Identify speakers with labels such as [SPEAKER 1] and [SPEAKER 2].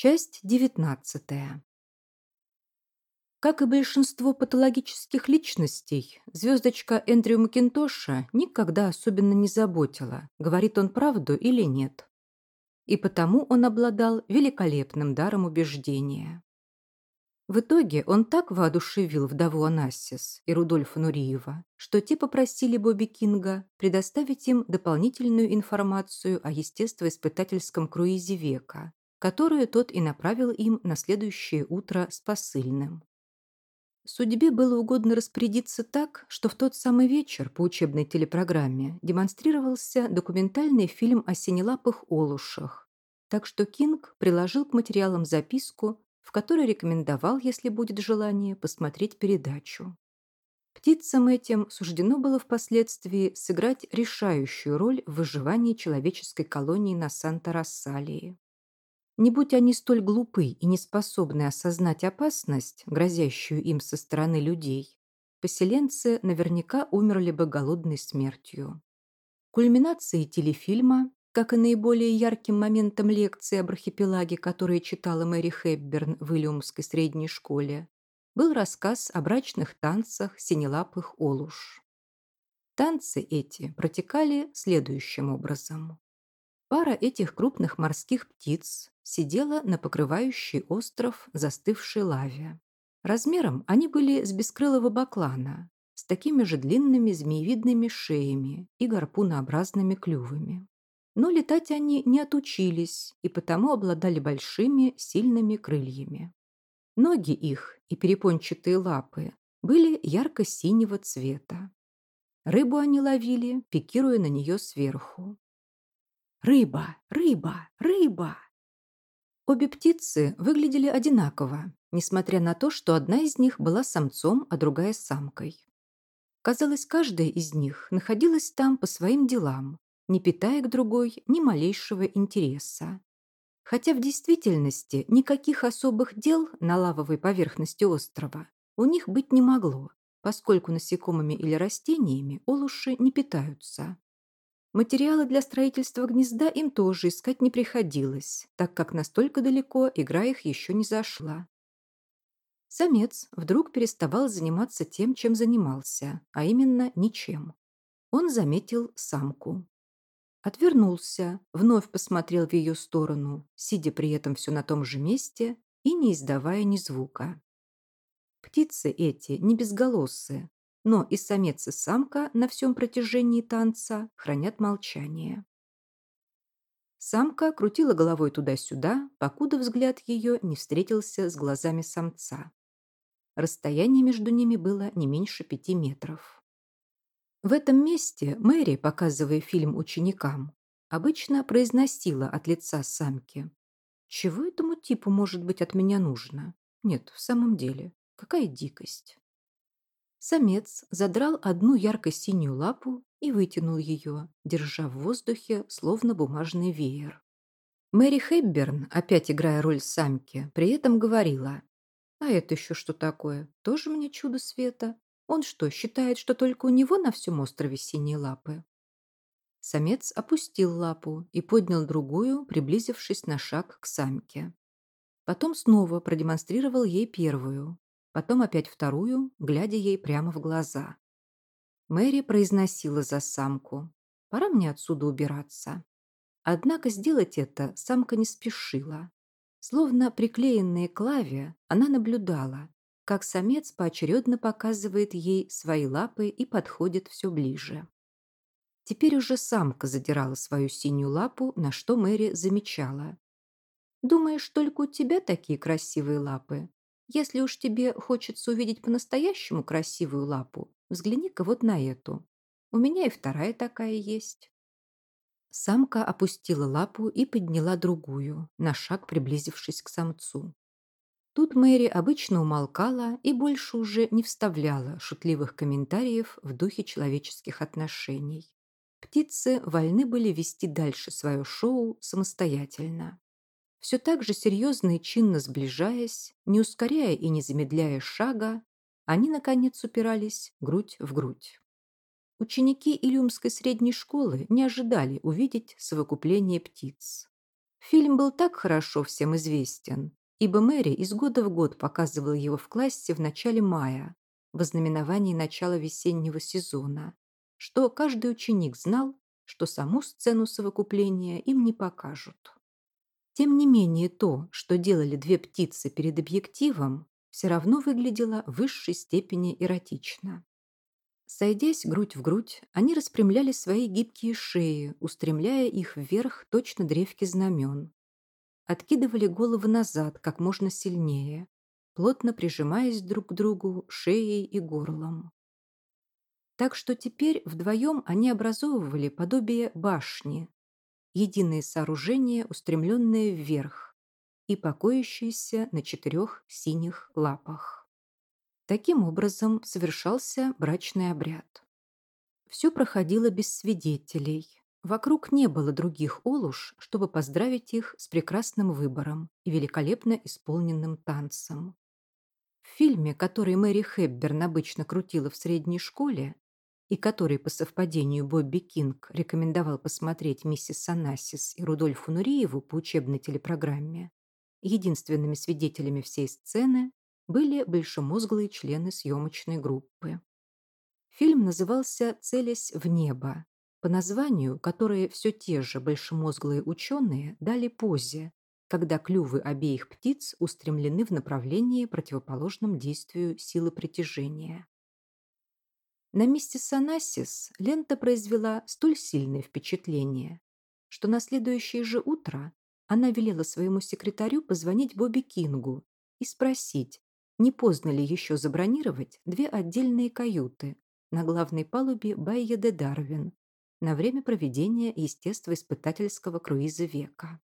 [SPEAKER 1] Часть девятнадцатая. Как и большинство патологических личностей, звездочка Эндрю Макинтоша никогда особенно не заботила, говорит он правду или нет. И потому он обладал великолепным даром убеждения. В итоге он так воодушевил вдову Анассис и Рудольфа Нуриева, что те попросили Бобби Кинга предоставить им дополнительную информацию о естествоиспытательском круизе века, которую тот и направил им на следующее утро с посыльным. Судьбе было угодно распорядиться так, что в тот самый вечер по учебной телепрограмме демонстрировался документальный фильм о синелапых олушах, так что Кинг приложил к материалам записку, в которой рекомендовал, если будет желание, посмотреть передачу. Птицам этим суждено было впоследствии сыграть решающую роль в выживании человеческой колонии на Санта-Рассалии. Не будь они столь глупы и не способны осознать опасность, грозящую им со стороны людей, поселенцы наверняка умерли бы голодной смертью. Кульминацией телефильма, как и наиболее ярким моментом лекции об архипелаге, которые читала Мэри Хэбберн в Иллиумской средней школе, был рассказ о брачных танцах синелапых олуш. Танцы эти протекали следующим образом. Пара этих крупных морских птиц сидела на покрывающей остров застывшей лаве. Размером они были с бескрылого баклана, с такими же длинными змеевидными шеями и гарпунообразными клювами. Но летать они не отучились и потому обладали большими, сильными крыльями. Ноги их и перепончатые лапы были ярко-синего цвета. Рыбу они ловили, пикируя на нее сверху. «Рыба! Рыба! Рыба!» Обе птицы выглядели одинаково, несмотря на то, что одна из них была самцом, а другая – самкой. Казалось, каждая из них находилась там по своим делам, не питая к другой ни малейшего интереса. Хотя в действительности никаких особых дел на лавовой поверхности острова у них быть не могло, поскольку насекомыми или растениями олуши не питаются. Материалы для строительства гнезда им тоже искать не приходилось, так как настолько далеко игра их еще не зашла. Самец вдруг переставал заниматься тем, чем занимался, а именно ничем. Он заметил самку. Отвернулся, вновь посмотрел в ее сторону, сидя при этом все на том же месте и не издавая ни звука. Птицы эти не безголосые, но и самец и самка на всем протяжении танца хранят молчание. Самка крутила головой туда-сюда, покуда взгляд ее не встретился с глазами самца. Расстояние между ними было не меньше пяти метров. В этом месте Мэри, показывая фильм ученикам, обычно произносила от лица самки. «Чего этому типу может быть от меня нужно? Нет, в самом деле, какая дикость!» Самец задрал одну ярко-синюю лапу и вытянул ее, держа в воздухе, словно бумажный веер. Мэри Хэбберн, опять играя роль самки, при этом говорила, «А это еще что такое? Тоже мне чудо света? Он что, считает, что только у него на всем острове синие лапы?» Самец опустил лапу и поднял другую, приблизившись на шаг к самке. Потом снова продемонстрировал ей первую, потом опять вторую, глядя ей прямо в глаза. Мэри произносила за самку. «Пора мне отсюда убираться». Однако сделать это самка не спешила. Словно приклеенные к лаве, она наблюдала, как самец поочередно показывает ей свои лапы и подходит все ближе. Теперь уже самка задирала свою синюю лапу, на что Мэри замечала. «Думаешь, только у тебя такие красивые лапы? Если уж тебе хочется увидеть по-настоящему красивую лапу, взгляни-ка вот на эту. У меня и вторая такая есть». Самка опустила лапу и подняла другую, на шаг приблизившись к самцу. Тут Мэри обычно умолкала и больше уже не вставляла шутливых комментариев в духе человеческих отношений. Птицы вольны были вести дальше свое шоу самостоятельно. Все так же серьезно и чинно сближаясь, не ускоряя и не замедляя шага, они, наконец, упирались грудь в грудь. Ученики Илюмской средней школы не ожидали увидеть совокупление птиц. Фильм был так хорошо всем известен, ибо Мэри из года в год показывала его в классе в начале мая, в ознаменовании начала весеннего сезона, что каждый ученик знал, что саму сцену совокупления им не покажут. Тем не менее то, что делали две птицы перед объективом, все равно выглядело в высшей степени эротично. Сойдясь грудь в грудь, они распрямляли свои гибкие шеи, устремляя их вверх точно древки знамен. Откидывали головы назад как можно сильнее, плотно прижимаясь друг к другу шеей и горлом. Так что теперь вдвоем они образовывали подобие башни, единое сооружение, устремленное вверх и покоящееся на четырех синих лапах. Таким образом совершался брачный обряд. Все проходило без свидетелей. Вокруг не было других олуш, чтобы поздравить их с прекрасным выбором и великолепно исполненным танцем. В фильме, который Мэри Хепберн обычно крутила в средней школе, и который по совпадению Бобби Кинг рекомендовал посмотреть миссис Санасис и Рудольфу Нуриеву по учебной телепрограмме, единственными свидетелями всей сцены были большемозглые члены съемочной группы. Фильм назывался «Целясь в небо», по названию, которое все те же большемозглые ученые дали позе, когда клювы обеих птиц устремлены в направлении, противоположном действию силы притяжения. На месте Санасис лента произвела столь сильное впечатление, что на следующее же утро она велела своему секретарю позвонить Бобби Кингу и спросить, не поздно ли еще забронировать две отдельные каюты на главной палубе Байя де Дарвин на время проведения естествоиспытательского круиза века.